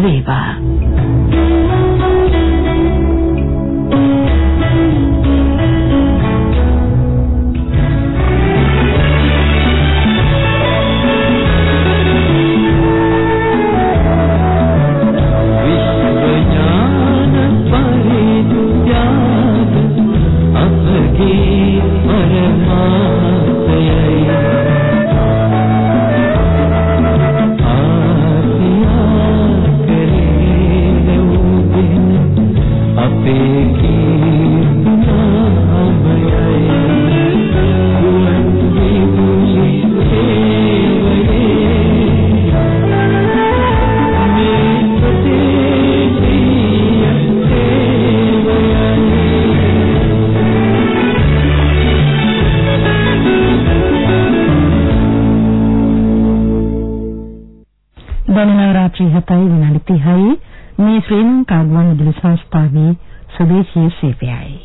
累吧。37යි විනාඩි 30යි මේ ශ්‍රී ලංකා ගුවන් විදුලි සංස්ථාවේ සදේශීය සේවයයි.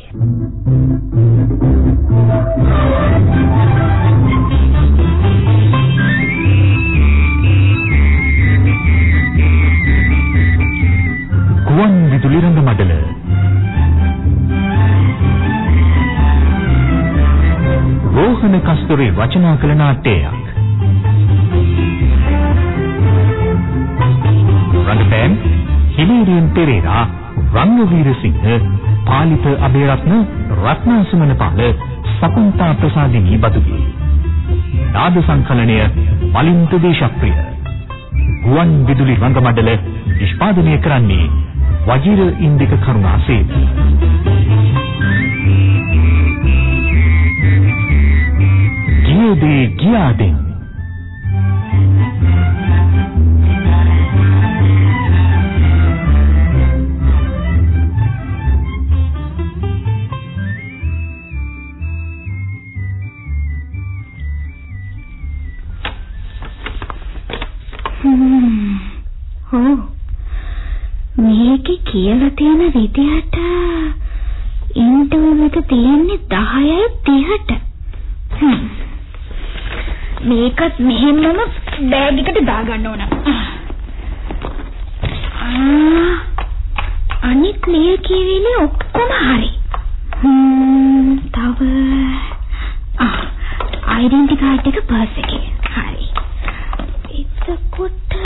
ගුවන් විදුලි රංග මඩල රෝහණ කස්තුරේ වචනා කළ නාට්‍යයක් රංගපෑම් හිලීරියන් පෙරේරා රංගවීරසිංහ පාලිත අබේරත්න රත්නා සුමනපාල සකුන්තා ප්‍රසාදිනී බදුගේ. නාද සංකලනය මලින්ත දේශප්‍රිය. ගුවන් විදුලි රංගමඩල නිෂ්පාදනය කරන්නේ වජිර ඉන්දික කරුණාසේන. ගියදේ ගියාදෙන් කියලා තියෙන විදිහට ඉන්ටර්වල් එක තියෙන්නේ 10යි 30ට. මේකත් මෙහෙමම බෑග් එකට දාගන්න ඕන. අනිත් මේ කියවිලි ඔක්කොම හරි. හ්ම් තව ආ ඩෙන්ටි කාඩ් එක පර්ස් එකේ. හරි. එතකොට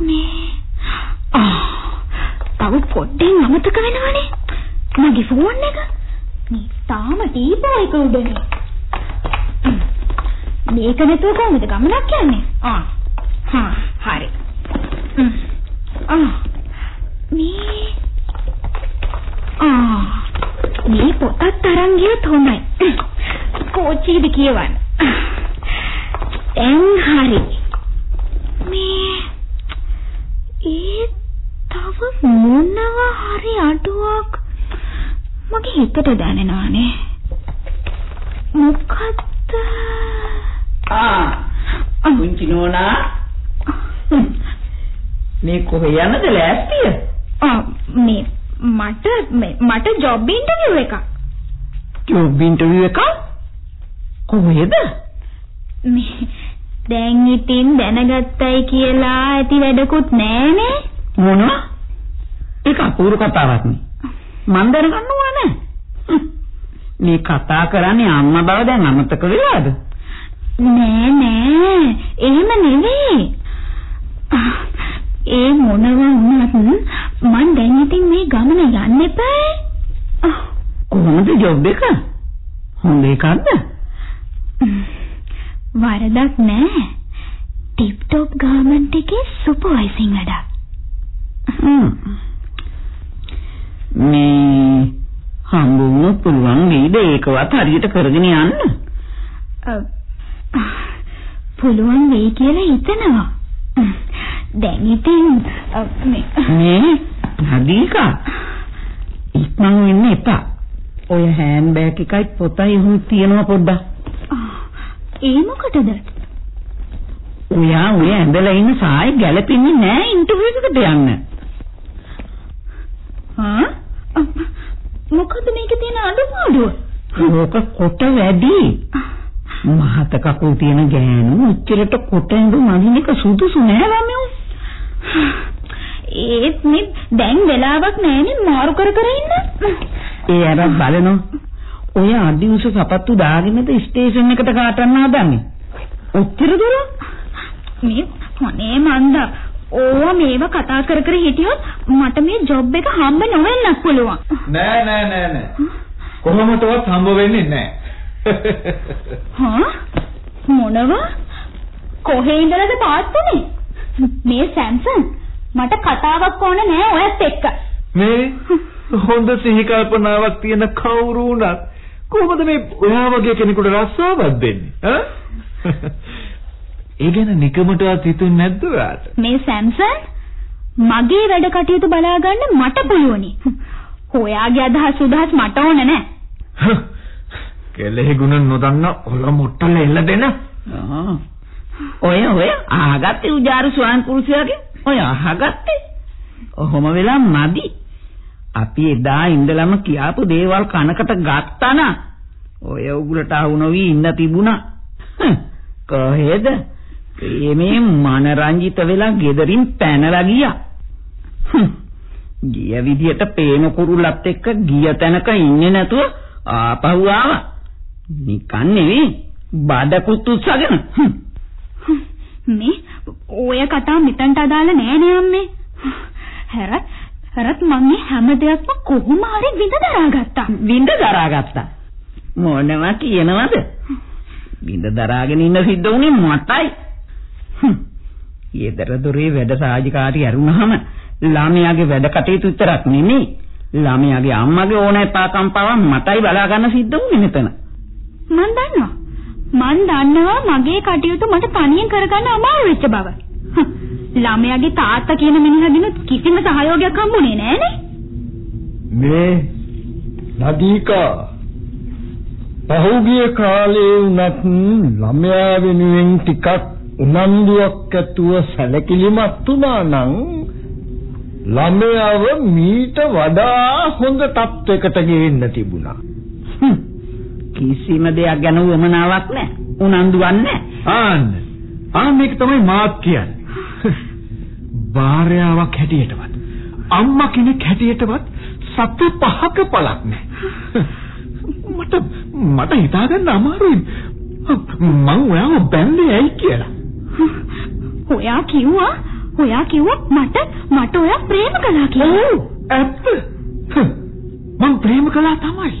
මේ ආ තව පොඩ්ඩෙන් අමතක වෙනවනේ. මගේ ෆෝන් එක. මේ තාම ටීපෝ එක උඩනේ. මේක නැතුව කොහොමද ගමනක් යන්නේ? ආ. හා හරි. ආ මේ ආ මේ පොතත් අරන් ගියොත් හොඳයි. කෝච්චියේද කියවන්න. දැන් හරි. මේ ඒ තව මොනවා හරි අඩුවක් මගේ හිතට දැනෙනවානේ. මොකද්ද? ආ පුංචි නෝනා මේ කොහෙ යන්නද ලෑස්තිය? ආ මේ මට මට ජොබ් ඉන්ටර්විව් එකක්. ජොබ් ඉන්ටර්විව් එකක්? කොහෙද? මේ දැන් ඉතින් දැනගත්තයි කියලා ඇති වැඩකුත් නෑනේ. මොනවා? ඒක අපූර්ව කතාවක් නේ. මන් දැනගන්න ඕනේ. මේ කතා කරන්නේ අම්මා බව දැන් අමතක වෙලාද? නෑ නෑ එහෙම නෙවෙයි. ඒ මොනවා වුණත් මං දැන් ඉතින් මේ ගමන යන්න එපා. කොහොමද ජොබ් එක? හොඳ එකක්ද? වරදක් නෑ. ටිප් টොප් ගාමන්ට් එකේ සුපර්වයිසිං වැඩක්. මේ හම්බුනොත් පුළුවන් නේද ඒකවත් හරියට කරගෙන යන්න? පුළුවන් වෙයි කියලා හිතනවා. දැන් ඉතින් මේ මේ නදීකා ඉක්මන් වෙන්න එපා. ඔය හෑන්ඩ් බෑග් එකයි පොතයි උන් තියනවා පොඩ්ඩක්. ඒ මොකටද? ඔයා ඔය ඇඳලා ඉන්න සායි ගැලපෙන්නේ නෑ ඉන්ටර්විව් එකට යන්න. හා? මොකද මේකේ තියෙන අඩුපාඩුව? ඕක කොට වැඩි. මහත කකුල් තියෙන ගෑනු උච්චරට කොට ඇඳු මදින එක සුදුසු නෑ ළමයෝ. ඒත් මේ දැන් වෙලාවක් නැහැනේ මාරු කර කර ඉන්න. ඒ අර බලනෝ. ඔය අඩි උස සපත්තු දාගෙනද ස්ටේෂන් එකට කාටන්න හදන්නේ? ඔච්චර දුර? මේ අනේ මන්දා ඕවා මේව කතා කර කර හිටියොත් මට මේ ජොබ් එක හම්බ නොවෙන්නත් පුළුවන්. නෑ නෑ නෑ නෑ. කොහොමදවත් හම්බ වෙන්නේ නෑ. හා මොනවා? කොහේ ඉඳලාද තාත්තනේ? මේ සැම්සන් මට කතාවක් ඕන නෑ ඔයත් එක්ක. මේ හොඳ සිහි කල්පනාවක් තියෙන කවුරු වුණත් කොහොමද මේ ඔයා වගේ කෙනෙකුට රස්සාවක් දෙන්නේ? ඈ? ඒ ගැන නිකමටවත් හිතුන්නේ නැද්ද ඔයාට? මේ සැම්සන් මගේ වැඩ කටයුතු බලා ගන්න මට පුළුවනි. ඔයාගේ අදහස් උදහස් මට ඕන නෑ. කෙලෙහි ගුණ නොදන්න ඔල මුට්ටල එල්ල දෙන. ඔය ඔය ආගත්තේ උජාරු ස්වාන් පුරුෂයාගේ ඔය අහගත්තේ. ඔහොම වෙලා මදි. අපි එදා ඉඳලම කියාපු දේවල් කනකට ගත්තා නා. ඔය උගලට අහු නොවි ඉන්න තිබුණා. කොහෙද? ප්‍රේමේ මනරංජිත වෙලා ගෙදරින් පැනලා ගියා. ගිය විදියට පේන කුරුල්ලත් එක්ක ගිය තැනක ඉන්නේ නැතුව ආපහු ආවා. නිකන් නෙවෙයි බඩකුත් උස්සගෙන. මේ ඔය කතාව මෙතනට අදාළ නෑ නේ අම්මේ. හැරත් හැරත් මම මේ හැම දෙයක්ම කොහොම හරි විඳ දරාගත්තා. විඳ දරාගත්තා. මොනවා කියනවද? විඳ දරාගෙන ඉන්න සිද්ධ වුණේ මටයි. ඊතර දොරේ වැඩ සාජිකාරී ඇරුණාම ළමයාගේ වැඩ කටයුතු විතරක් නෙමෙයි ළමයාගේ අම්මගේ ඕනෑපාකම් පවා මටයි බලා ගන්න සිද්ධ වුනේ මෙතන. මන් දන්නවා. මන් දන්නවා මගේ කටයුතු මට තනියෙන් කරගන්න අමාරු වෙච්ච බව. ළමයාගේ තාත්තා කියන මිනිහගෙනුත් කිසිම සහයෝගයක් හම්බුනේ නෑනේ. මේ නදීකා පහුගිය කාලේ වුණත් ළමයා වෙනුවෙන් ටිකක් උනන්දුවක් ඇතුව සැලකිලිමත් වුණා නම් ළමයාව මීට වඩා හොඳ තත්වයකට ගේන්න තිබුණා. කිසිම දෙයක් ගැන උවමනාවක් නැහැ. උනන්දුවක් නැහැ. ආන්න. ආ මේක තමයි මාත් කියන්නේ. භාර්යාවක් හැටියටවත් අම්මා කෙනෙක් හැටියටවත් සත්‍ය පහක පළක් නැහැ. මට මට හිතා ගන්න අමාරුයි. මං ඔයාව බැන්නේ ඇයි කියලා. ඔයා කිව්වා ඔයා කිව්වා මට මට ඔයා ප්‍රේම කළා කියලා. ඔව් ඇත්ත. මං ප්‍රේම කළා තමයි.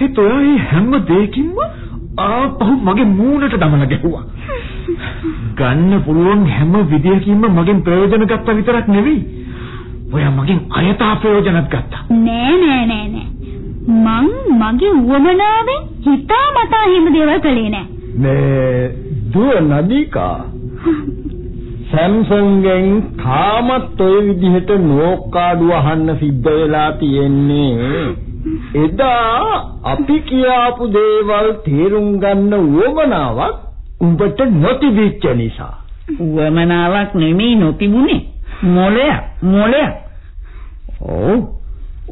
ඒත් ඔයා මේ හැම දෙයකින්ම ආපහු මගේ මූණට දමලා ගැහුවා. ගන්න පුළුවන් හැම විදියකින්ම මගෙන් ප්‍රයෝජන ගත්තා විතරක් නෙවෙයි. ඔයා මගෙන් අයථා ප්‍රයෝජනත් ගත්තා. නෑ නෑ නෑ නෑ. මං මගේ උවමනාවෙන් හිතාමතා හිම දේවල් කළේ නෑ. මේ දුව නදීකා. සැම්සන්ගෙන් තාමත් ඔය විදිහට නෝකාඩු අහන්න සිද්ධ වෙලා තියෙන්නේ. එදා අපි කියාපු දේවල් තේරුම් ගන්න උවමනාවක් උඹට නොතිබිච්ච නිසා. උවමනාවක් නෙමෙයි නොතිබුනේ මොලයක් මොලයක් ඔව්.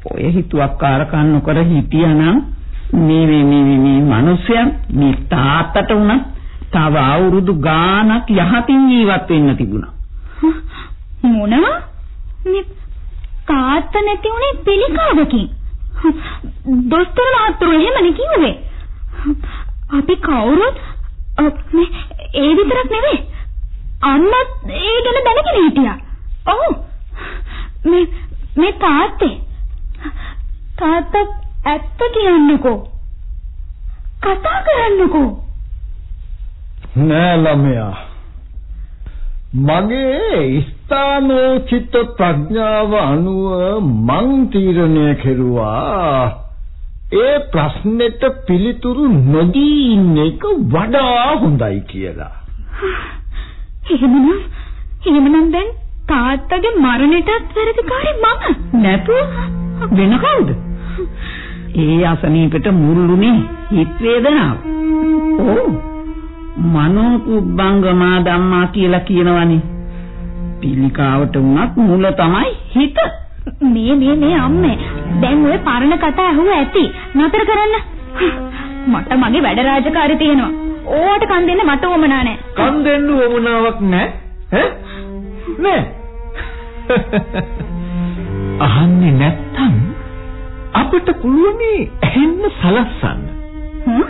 ඔය හිතුවක්කාරකම් නොකර හිටියානම් මේ මේ මේ මේ මිනිස්යන් මේ තාත්තට උනත් තව අවුරුදු ගාණක් යහතින් ජීවත් වෙන්න තිබුණා. මොනවා? මේ තාත්තා නැති උනේ පිළිකාවකින්. දොස්තර මහත්තුරු එහෙමනේ කිව්වේ. අපි කවුරුත් මේ ඒ විතරක් නෙවෙයි. අම්මත් ඒ ගැන දැනගෙන හිටියා. ඔව්. මේ මේ තාත්තේ තාත්තා ඇත්ත කියන්නකෝ. කතා කරන්නකෝ. නෑ ළමයා මගේ ස්ථානෝචිත ප්‍රඥාව අනුව මං තීරණය කෙරුවා ඒ ප්‍රශ්නෙට පිළිතුරු නොදී ඉන්න එක වඩා හොඳයි කියලා. එහෙමනම් එහෙමනම් දැන් තාත්තගේ මරණයටත් වැරදිකාරී මම නැතුව වෙන කවුද? ඒ අසනීපෙට මුල්ුනේ හිත වේදනාව. ඕ මනෝ පුබ්බංගමා ධම්මා කියලා කියනවනේ. පිළිකාවට උනත් මුල තමයි හිත. මේ මේ මේ අම්මේ දැන් ඔය පරණ කතා අහුව ඇති. නතර කරන්න. මට මගේ වැඩ රාජකාරී තියෙනවා. ඕවට කන් දෙන්න මට උවමනා නැහැ. කන් දෙන්න උවමනාවක් නැහැ. ඈ? නෑ. අහන්නේ නැත්තම් අපිට පුළුවන් ඇහෙන්න සලස්සන්න. හ්ම්?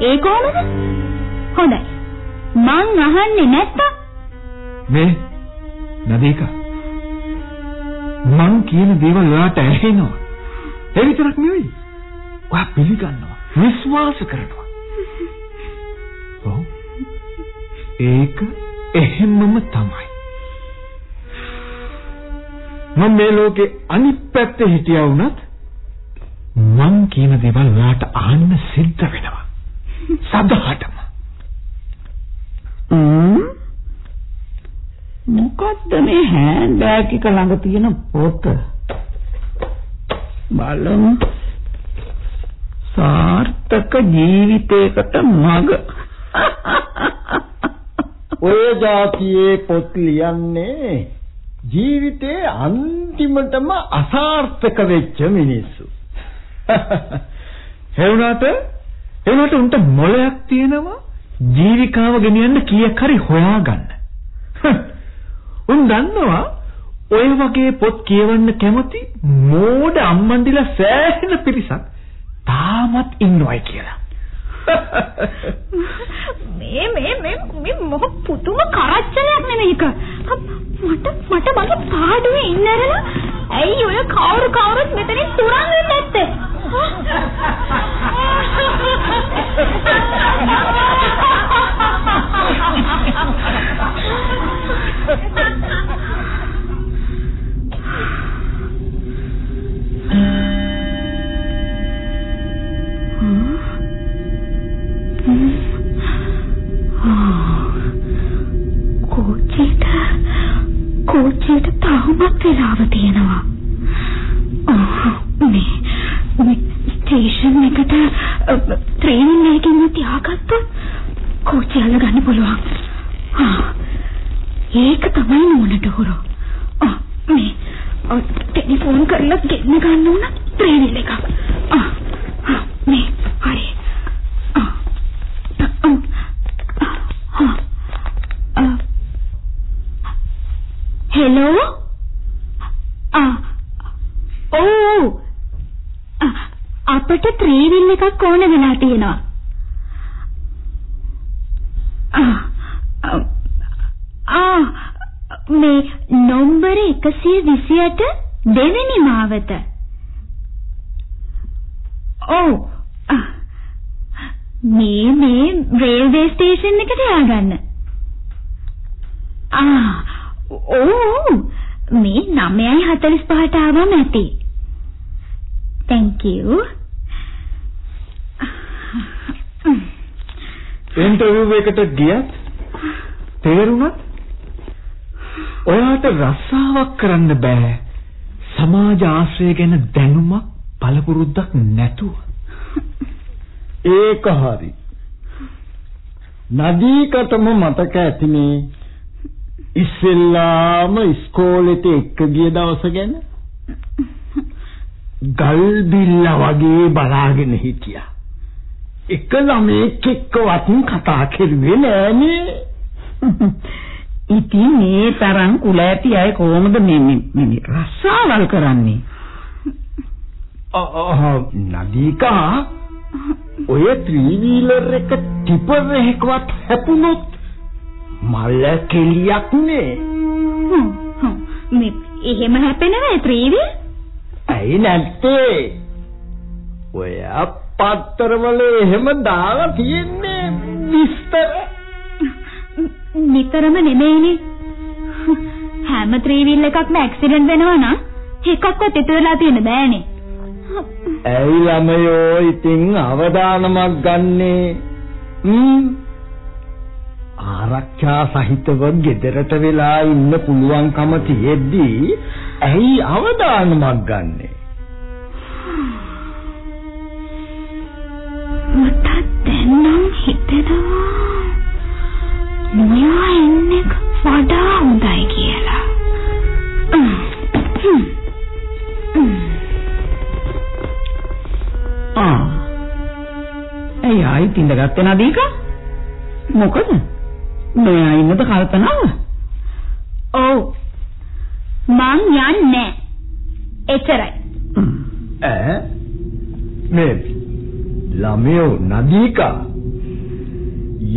ඒ කොහොමද? හොඳයි. මං අහන්නේ නැත්තම් මේ නදීකා මං කියන දේවල් ඔයාට ඇහෙනවා. ඒ විතරක් නෙවෙයි. ඔයා පිළිගන්නවා, විශ්වාස කරනවා. ඔව්. ඒක එහෙමම තමයි. මම මේ ලෝකේ අනිත් පැත්තේ හිටියා වුණත් මං කියන දේවල් ඔයාට අහන්න සිද්ධ වෙනවා. සදහටම. මොකද්ද මේ හෑන්ඩ් බෑග් එක ළඟ තියෙන පොත? බලමු. සාර්ථක ජීවිතයකට මඟ. ඔය જાතියේ පොත් ලියන්නේ ජීවිතේ අන්තිමටම අසාර්ථක වෙච්ච මිනිස්සු. හෙවුනාට එනකොට උන්ට මොලයක් තියෙනවා ජීවිකාව ගෙනියන්න කීයක් හරි හොයාගන්න. උන් දන්නවා ඔය වගේ පොත් කියවන්න කැමති මෝඩ අම්මන්ඩිලා සෑහෙන පිරිසක් තාමත් ඉන්නවයි කියලා. මේ මේ මේ මේ මොක පුදුම කරච්චලයක් නෙමෙයික. මට මට මගේ පාඩුවේ ඉන්නරලා ඇයි ඔය කවුරු කවුරුත් මෙතනින් තුරන් වෙන්නේ නැත්තේ? කෝච්චියට කෝච්චියට තවමත් වෙලාව තියෙනවා. මේ මේ ස්ටේෂන් එකට ට්‍රේන් එකකින් තියාගත්තොත් කෝච්චිය අල්ලගන්න පුළුවන්. ආ ඒක තමයි නෝනට හොරෝ. ආ මේ ඔය ටෙලිෆෝන් කරලා ගෙන්න ගන්න උන ට්‍රේන් එකක්. ආ ආ මේ හරි. ආ ආ හෙලෝ ආ ඕ අපිට ත්‍රිවිල් එකක් ඕන වෙලා තියෙනවා ආ ආ මේ නම්බර 128 දෙවෙනි මාවත ඔව් මේ මේ රේල්වේ ස්ටේෂන් එකට ය아가න්න ආ ඕ මේ 9:45ට ආවම ඇති. Thank you. ඉන්ටර්විව් එකට ගියත් තේරුණත් ඔයාට රස්සාවක් කරන්න බෑ. සමාජ ආශ්‍රය ගැන දැනුමක් පළපුරුද්දක් නැතුව. ඒක හරි. නදීකටම මතක ඇතිනේ ඉස්සෙල්ලාම ඉස්කෝලේට එක්ක ගිය දවස ගැන ගල් බිල්ල වගේ බලාගෙන හිටියා. එක ළමෙක් එක්කවත් කතා කරුවේ නෑනේ. ඉතින් මේ තරම් කුල ඇති අය කොහොමද මේ මේ රස්සාවල් කරන්නේ? අහ නදීකා ඔය ත්‍රිවීලර් එක ටිපර් එකවත් හැපුණොත් මල කෙලියක් නේ. මේ එහෙම හැපෙනවද ත්‍රිවිල්? ඇයි නැත්තේ? ඔය පත්තරවල එහෙම දාලා තියෙන්නේ විස්තර. නිතරම නෙමෙයිනේ. හැම ත්‍රිවිල් එකක්ම ඇක්සිඩන්ට් වෙනවා නම් එකක්වත් ඉතුරු වෙලා තියෙන්න බෑනේ. ඇයි ළමයෝ ඉතින් අවදානමක් ගන්නේ? හ්ම් ආරක්ෂා සහිතව ගෙදරට වෙලා ඉන්න පුළුවන්කම තියෙද්දි ඇයි අවදානමක් ගන්නෙ? දැන්නම් හිතෙනවා නොයා ඉන්නේ වඩා හොඳයි කියලා. ආ. ඇයි ආයි තින්දගත්තේ නදීක? මොකද? මෙයා ඉන්නද කල්පනාව? ඔව්. මං යන්නේ එතරයි. ඈ මේ ළමයෝ නදීකා.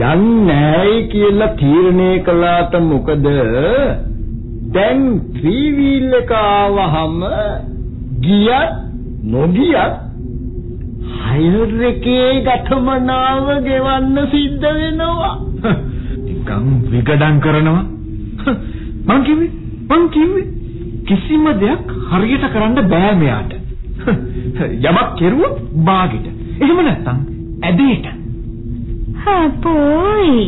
යන්නේයි කියලා තීරණය කළාට මොකද? දැන් ත්‍රී වීල් එක ආවහම ගියත් නොගියත් හයර් එකේ ගතමනාව ගෙවන්න සිද්ධ වෙනවා. නිකන් විගඩම් කරනවා. මං කිව්වේ මං කිව්වේ කිසිම දෙයක් හරියට කරන්න බෑ මෙයාට. යමක් කෙරුවොත් බාගෙට. එහෙම නැත්නම් ඇදේට. හපෝයි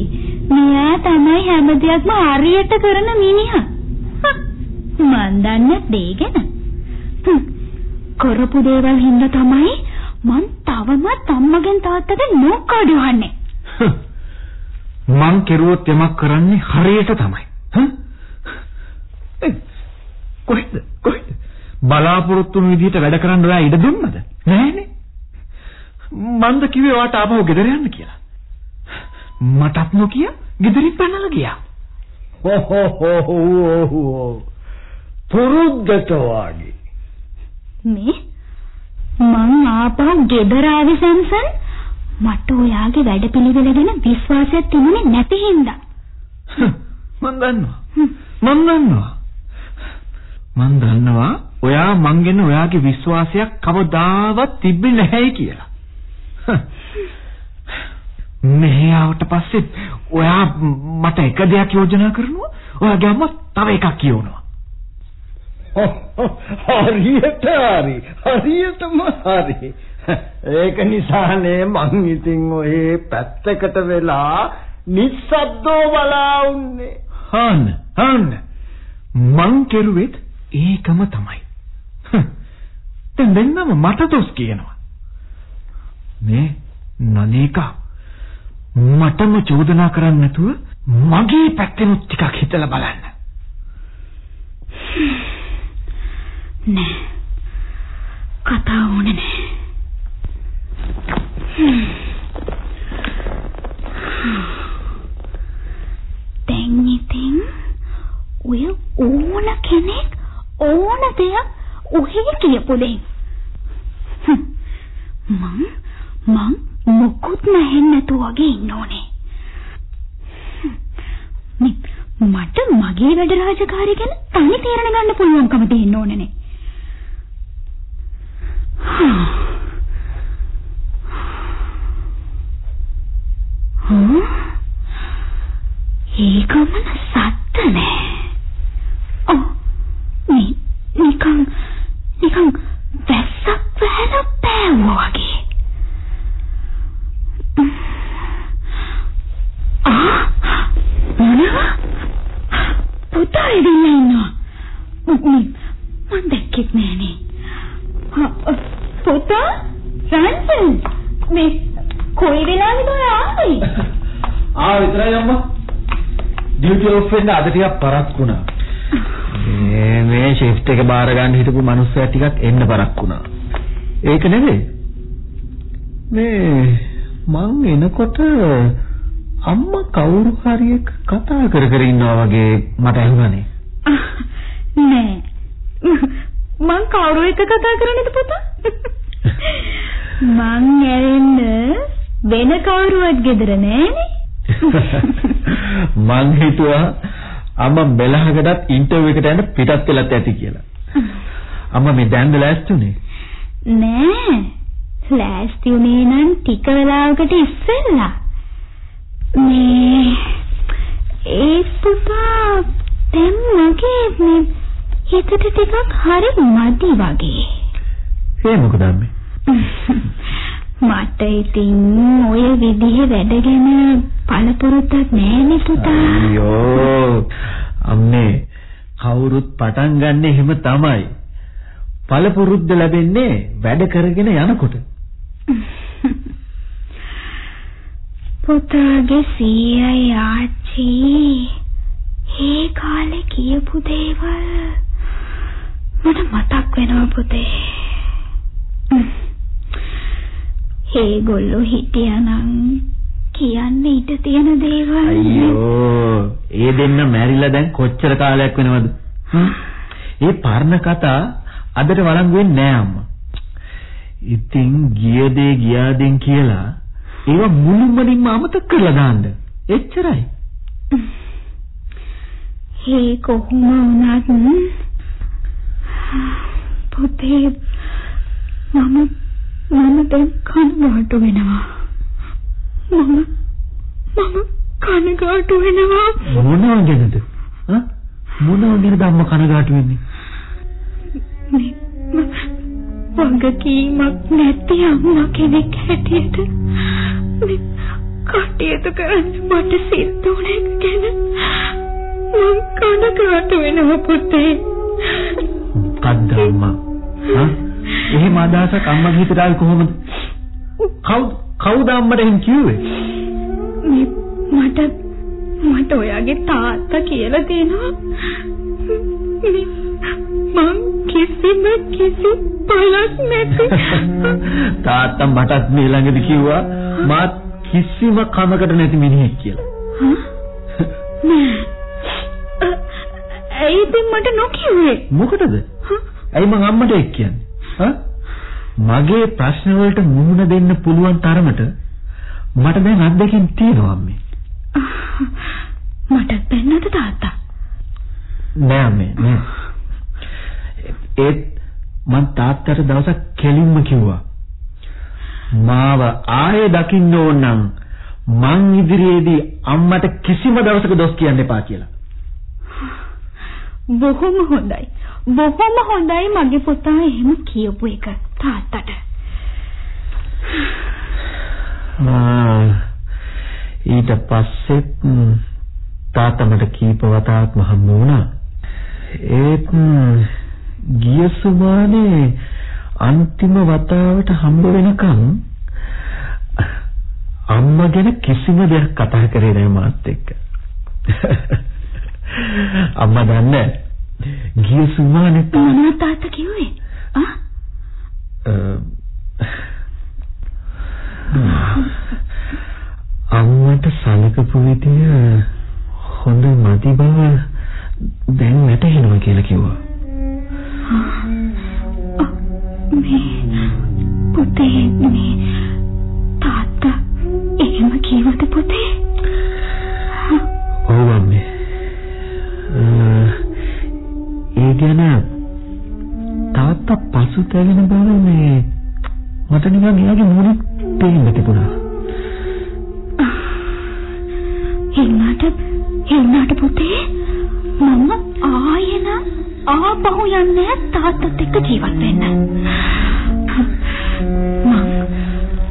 මෙයා තමයි හැම දෙයක්ම හරියට කරන මිනිහා. මන් දන්නේ දෙගෙන කරපු දේවල් හින්දා තමයි මං තවමත් අම්මගෙන් තාත්තගෙන් නෝකාඩු වහන්නේ මං කෙරුවොත් යමක් කරන්නේ හරියට තමයි. කොහෙද කොහෙද? බලාපොරොත්තු වුණු විදිහට වැඩ කරන්න ඔයා ඉඩ දුන්නද? නෑනේ මන්ද කිව්වේ ඔයාට ආපහු ගෙදර යන්න කියලා. මටත් නොකිය ගෙදරින් පැනලා ගියා. පුරුද්දට වාගේ. මේ? මං ආපහු ගෙදර ආවේ සම්සන් මට ඔයාගේ වැඩපිළිවෙල ගැන විශ්වාසයක් තිබුණේ නැති හින්දා. මන් දන්නවා. මන් දන්නවා. මන් දන්නවා ඔයා මං ගැන ඔයාගේ විශ්වාසයක් කවදාවත් තිබ්බේ නැහැ කියලා මෙහි ආවට පස්සේ ඔයා මට එක දෙයක් යෝජනා කරනවා. ඔයාගේ අම්මා තව එකක් කියවනවා. හරියට හරි. හරියටම හරි. ඒක නිසානේ මං ඉතින් ඔය පැත්තකට වෙලා නිස්සද්දව බලා උන්නේ. හාන්න හාන්න. මං කෙරුවෙත් ඒකම තමයි. දැන් දෙන්නම මට දොස් කියනවා මේ නනේකා මටම චෝදනා කරන්නේ නැතුව මගේ පැත්තෙනුත් ටිකක් හිතලා බලන්න. නෑ. කතා ඕනේ නෑ. දැන් ඉතින් ඔය ඕන කෙනෙක් ඕන දෙයක් ඔහේ කියපු දෙයින්. මං මං මොකුත් නැහෙන්නේ නැතුව වගේ ඉන්න ඕනේ. මට මගේ වැඩ රාජකාරිය ගැන තනි තීරණ ගන්න පුළුවන්කම තියෙන්න ඕනේනේ හ්ම්. ඒකම සත්ත නෑ. ඔව්. නි නිකන් නිකන් වැස්සක් වැහලා පෑවුවා වගේ ආ මොනවා පුතා ඇවිල්ලා ඉන්නවා මම දැක්කෙත් නෑනේ පුතා රන්සන් මේ කොයි වෙලාවෙද ඔය ආවේ? ආ විතරයි අම්මා. ඩියුටි ඔෆ් වෙන්න අද ටිකක් පරක් වුණා. මේ මේ ෂිෆ්ට් එක බාර ගන්න හිටපු මිනිස්සයා ටිකක් එන්න පරක් වුණා. ඒක නෙවෙයි මේ මං එනකොට අම්මා කවුරු හරි එක්ක කතා කර කර ඉන්නවා වගේ මට ඇහුණානේ නෑ. මං කවුරු එක්ක කතා කරන්නේද පුතා මං ඇරෙන්න වෙන කවුරුවත් ගෙදර නෑනේ මං හිතුවා අම්මා මෙලහකටත් ඉන්ටර්විව් එකට යන්න පිටත් වෙලත් ඇති කියලා. අම්මා මේ දැන්ද ලෑස්තිුනේ? නෑ. ලෑස්ති උනේ නම් ටික වෙලාවකට ඉස්සෙල්ලා. මේ ඒ පුතා දැන් මගේ මේ හිතට ටිකක් හරි මදි වගේ. ඒ මොකද අම්මේ? මට ඉතින් ඔය විදිහේ වැඩ ගැන පළපුරුද්දක් නෑනේ පුතා. අයියෝ අම්මේ කවුරුත් පටන් ගන්න එහෙම තමයි. පළපුරුද්ද ලැබෙන්නේ වැඩ කරගෙන යනකොට. පුතාගේ සීයයි ආච්චි ඒ කාලේ කියපු දේවල් මට මතක් වෙනවා පුතේ. ඒගොල්ලෝ හිටියානම් කියන්න ඉඩ තියෙන දේවල් අයියෝ ඒ දෙන්න මැරිලා දැන් කොච්චර කාලයක් වෙනවද? ඒ පරණ කතා අදට වළංගු වෙන්නේ නෑ අම්මා. ඉතින් ගිය දේ ගියාදෙන් කියලා ඒවා මුළුමනින්ම අමතක කරලා දාන්න. එච්චරයි. ඒ කොහොම වුණත් පුතේ මම මම දැන් කනගාටු වෙනවා. මම මම කනගාටු වෙනවා. මොනවා ගැනද? ඈ මොනවා ගැනද අම්මා කනගාටු වෙන්නේ? වගකීමක් නැති අම්මා කෙනෙක් හැටියට මේ කටයුතු කරන්න මට සිද්ධ එක ගැන මං කනගාටු වෙනවා පුතේ. මොකද්ද අම්මා? හා? එහෙම අදහසක් අම්මගේ හිතට ආවේ කොහොමද? කවුද කවුද අම්මට එහෙම කිව්වේ? මේ මට මට ඔයාගේ තාත්තා කියලා දෙනවා. මේ කිසිම කිසි බලක් නැති තාත්තා මටත් මේ ළඟදී කිව්වා මාත් කිසිම කමකට නැති මිනිහෙක් කියලා. ඇයි ඉතින් මට නොකියුවේ? මොකටද? ඇයි මං අම්මට එක් කියන්නේ? හා? මගේ ප්‍රශ්න වලට මුහුණ දෙන්න පුළුවන් තරමට මට දැන් අත්දැකීම් තියෙනවා අම්මේ. මට දෙන්නද තාත්තා? නෑ අම්මේ නෑ. ඒත් මං තාත්තට දවසක් කෙලින්ම කිව්වා. මාව ආයේ දකින්න ඕන නම් මං ඉදිරියේදී අම්මට කිසිම දවසක දොස් කියන්න එපා කියලා. බොහොම හොඳයි. බොහොම හොඳයි මගේ පුතා එහෙම කියපු එක තාත්තට. ඊට පස්සෙත් තාත්තා මට කීප වතාවක්ම හම්බ වුණා. ඒත් ගිය සුමානේ අන්තිම වතාවට හම්බ වෙනකම් අම්මා ගැන කිසිම දෙයක් කතා කරේ නෑ මාත් එක්ක. අම්මා දන්නේ ගිය සුමානේ මොනවද තාත්තා කිව්වේ? ආ? අම්මට සලකපු විදිය හොඳ මදි බව දැන් වැටහෙනවා කියලා කිව්වා. මේ පුතේ මේ තාත්තා එහෙම කිව්වද පුතේ? ඔව් අම්මේ. ගැන තාත්තා පසුතැවෙන බව මේ මට නිකන් එයාගේ මුණින් පේන්න තිබුණා. එන්නට එන්නට පුතේ මම ආයෙන ආපහු යන්නේ තාත්තත් එක්ක ජීවත් වෙන්න. මම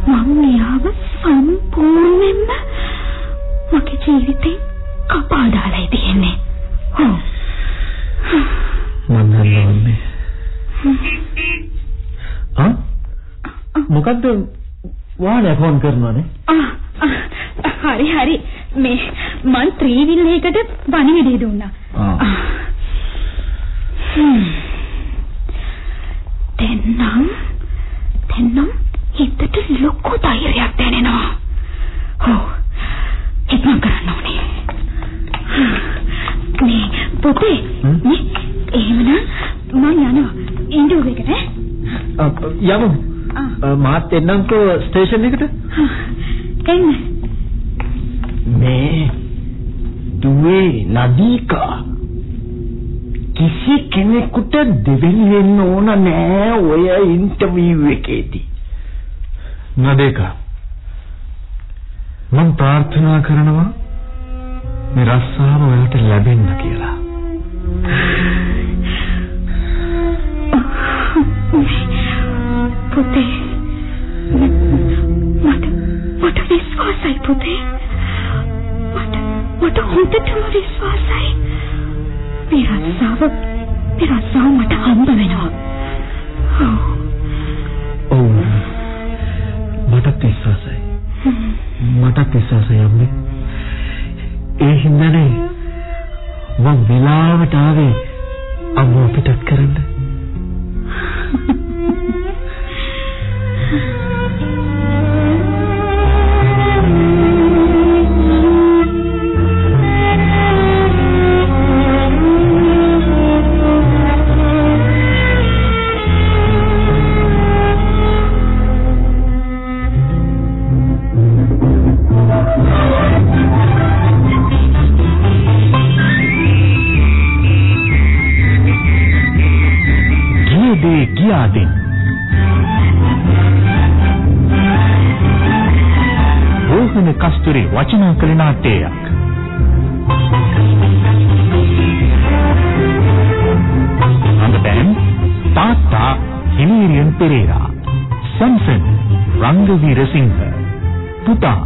මම මෙයාව සම්පූර්ණයෙන්ම මගේ ජීවිතේ මොකද්ද වාහනය ෆෝන් කරනවානේ? හරි හරි මේ මං ත්‍රිවිල් එකකට පණිවිඩය දුන්නා. ආ. දෙන්නම් දෙන්නම් හිතට ලොකු ධෛර්යයක් දැනෙනවා. ඔව්. ඉක්මන් කරන්න ඕනේ. මේ පුතේ මේ එහෙමනම් මං යනවා ඉන්දුවෙකට යමු. මාත් එන්නම්කෝ ස්ටේෂන් එකට. එන්න. මේ දුවේ නදීකා කිසි කෙනෙකුට දෙවෙනි වෙන්න ඕන නෑ ඔය ඉන්ටර්විව් එකේදී. නදේකා මම ප්‍රාර්ථනා කරනවා මේ රස්සාව ඔයාලට ලැබෙන්න කියලා. පුතේ විශ්වාසයි පුතේ මට මට හොඳටම විශ්වාසයි මේ රස්සාව මේ රස්සාව මට හම්බ වෙනවා ඔව් ඔව් මටත් විශ්වාසයි. මටත් විශ්වාසයි අම්මේ. ඒ හින්දානේ මම වෙලාවට ආවේ අම්මව පිටත් කරන්න. රෝහණ කස්තුරි වචනා කළ නාට්‍යයක්. අඳුබැන් තාත්තා හිමීරියන් පෙරේරා. සම්සන් රංගවීර සිංහ. පුතා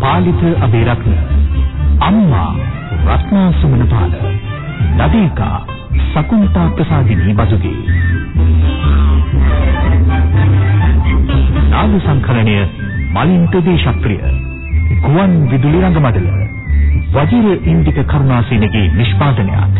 පාලිත අබේරත්න අම්මා රත්නා සුමනපාල නදීකා සකුන්තා ප්‍රසාදිනී බසුගේ. නාද සංකලනය මලින්ත දේශප්‍රිය. ගුවන් විදුලි රංගමඩල වජිර ඉන්දික කරුණාසේනගේ නිෂ්පාදනයක්